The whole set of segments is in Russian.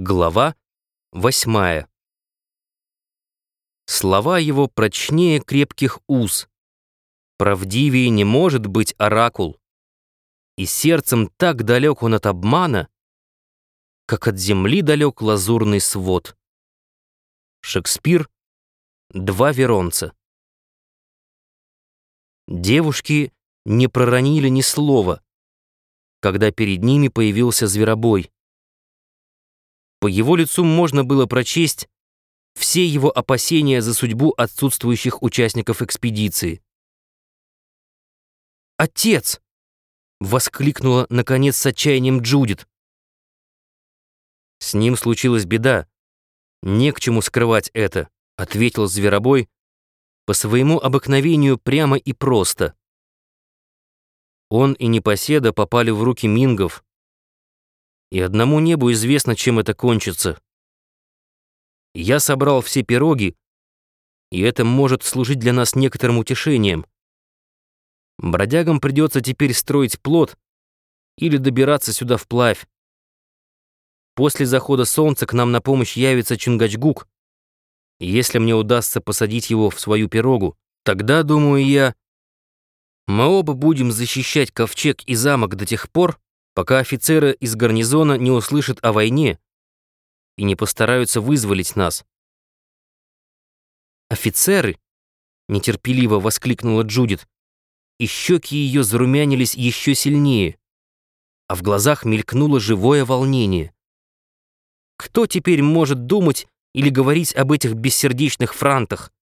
Глава восьмая. Слова его прочнее крепких уз. Правдивее не может быть оракул. И сердцем так далек он от обмана, как от земли далек лазурный свод. Шекспир. Два веронца. Девушки не проронили ни слова, когда перед ними появился зверобой. По его лицу можно было прочесть все его опасения за судьбу отсутствующих участников экспедиции. «Отец!» — воскликнула, наконец, с отчаянием Джудит. «С ним случилась беда. Не к чему скрывать это», — ответил Зверобой по своему обыкновению прямо и просто. Он и Непоседа попали в руки мингов, и одному небу известно, чем это кончится. Я собрал все пироги, и это может служить для нас некоторым утешением. Бродягам придется теперь строить плод или добираться сюда вплавь. После захода солнца к нам на помощь явится Чингачгук. Если мне удастся посадить его в свою пирогу, тогда, думаю я, мы оба будем защищать ковчег и замок до тех пор, пока офицеры из гарнизона не услышат о войне и не постараются вызволить нас. «Офицеры!» — нетерпеливо воскликнула Джудит, и щеки ее зарумянились еще сильнее, а в глазах мелькнуло живое волнение. «Кто теперь может думать или говорить об этих бессердечных франтах?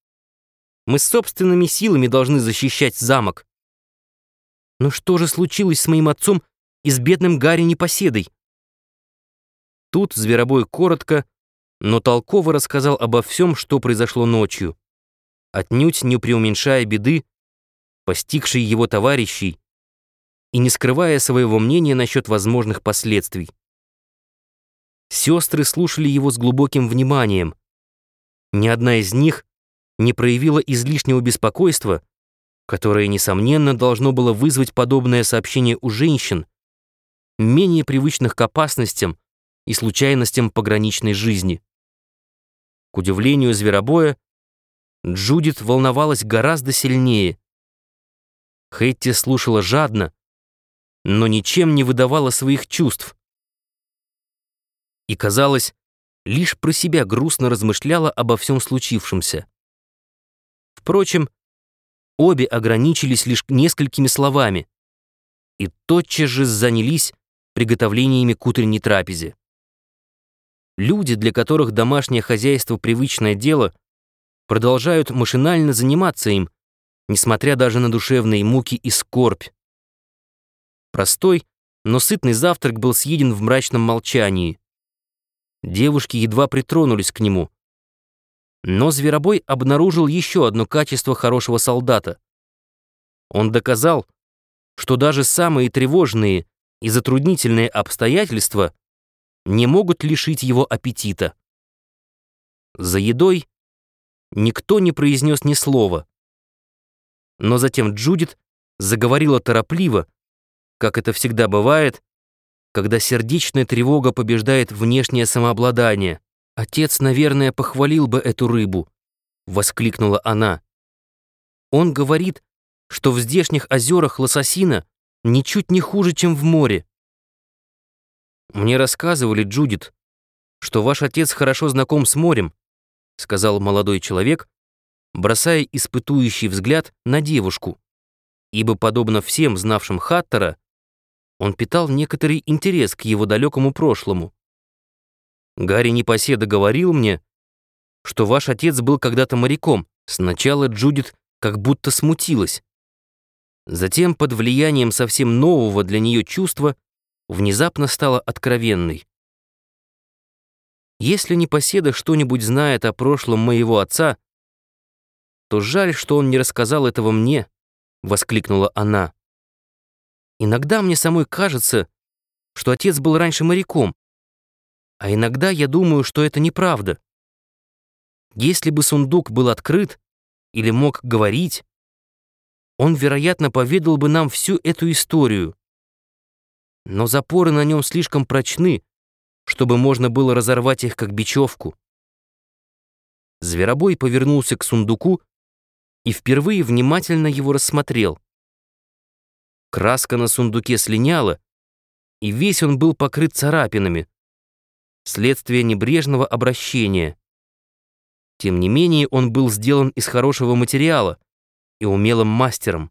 Мы собственными силами должны защищать замок». «Но что же случилось с моим отцом и с бедным Гарри Непоседой. Тут Зверобой коротко, но толково рассказал обо всем, что произошло ночью, отнюдь не преуменьшая беды, постигшей его товарищей, и не скрывая своего мнения насчет возможных последствий. Сестры слушали его с глубоким вниманием. Ни одна из них не проявила излишнего беспокойства, которое, несомненно, должно было вызвать подобное сообщение у женщин, менее привычных к опасностям и случайностям пограничной жизни. К удивлению зверобоя, Джудит волновалась гораздо сильнее. Хэтти слушала жадно, но ничем не выдавала своих чувств. И, казалось, лишь про себя грустно размышляла обо всем случившемся. Впрочем, обе ограничились лишь несколькими словами и тотчас же занялись приготовлениями к утренней трапезе. Люди, для которых домашнее хозяйство привычное дело, продолжают машинально заниматься им, несмотря даже на душевные муки и скорбь. Простой, но сытный завтрак был съеден в мрачном молчании. Девушки едва притронулись к нему. Но Зверобой обнаружил еще одно качество хорошего солдата. Он доказал, что даже самые тревожные и затруднительные обстоятельства не могут лишить его аппетита. За едой никто не произнес ни слова. Но затем Джудит заговорила торопливо, как это всегда бывает, когда сердечная тревога побеждает внешнее самообладание. «Отец, наверное, похвалил бы эту рыбу», — воскликнула она. «Он говорит, что в здешних озерах лососина ничуть не хуже, чем в море. Мне рассказывали, Джудит, что ваш отец хорошо знаком с морем, сказал молодой человек, бросая испытующий взгляд на девушку, ибо, подобно всем знавшим Хаттера, он питал некоторый интерес к его далекому прошлому. Гарри Непоседа говорил мне, что ваш отец был когда-то моряком. Сначала Джудит как будто смутилась. Затем, под влиянием совсем нового для нее чувства, внезапно стала откровенной. Если непоседа что-нибудь знает о прошлом моего отца, то жаль, что он не рассказал этого мне, — воскликнула она. Иногда мне самой кажется, что отец был раньше моряком, а иногда я думаю, что это неправда. Если бы сундук был открыт или мог говорить, он, вероятно, поведал бы нам всю эту историю. Но запоры на нем слишком прочны, чтобы можно было разорвать их как бечевку. Зверобой повернулся к сундуку и впервые внимательно его рассмотрел. Краска на сундуке слиняла, и весь он был покрыт царапинами, следствие небрежного обращения. Тем не менее, он был сделан из хорошего материала и умелым мастером.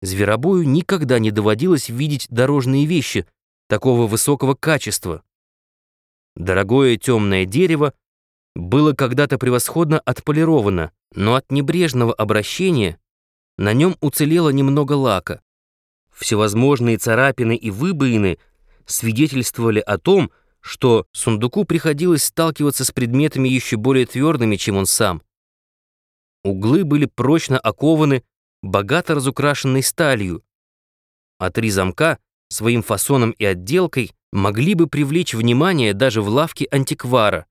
Зверобою никогда не доводилось видеть дорожные вещи такого высокого качества. Дорогое темное дерево было когда-то превосходно отполировано, но от небрежного обращения на нем уцелело немного лака. Всевозможные царапины и выбоины свидетельствовали о том, что сундуку приходилось сталкиваться с предметами еще более твердыми, чем он сам. Углы были прочно окованы, богато разукрашенной сталью, а три замка своим фасоном и отделкой могли бы привлечь внимание даже в лавке антиквара.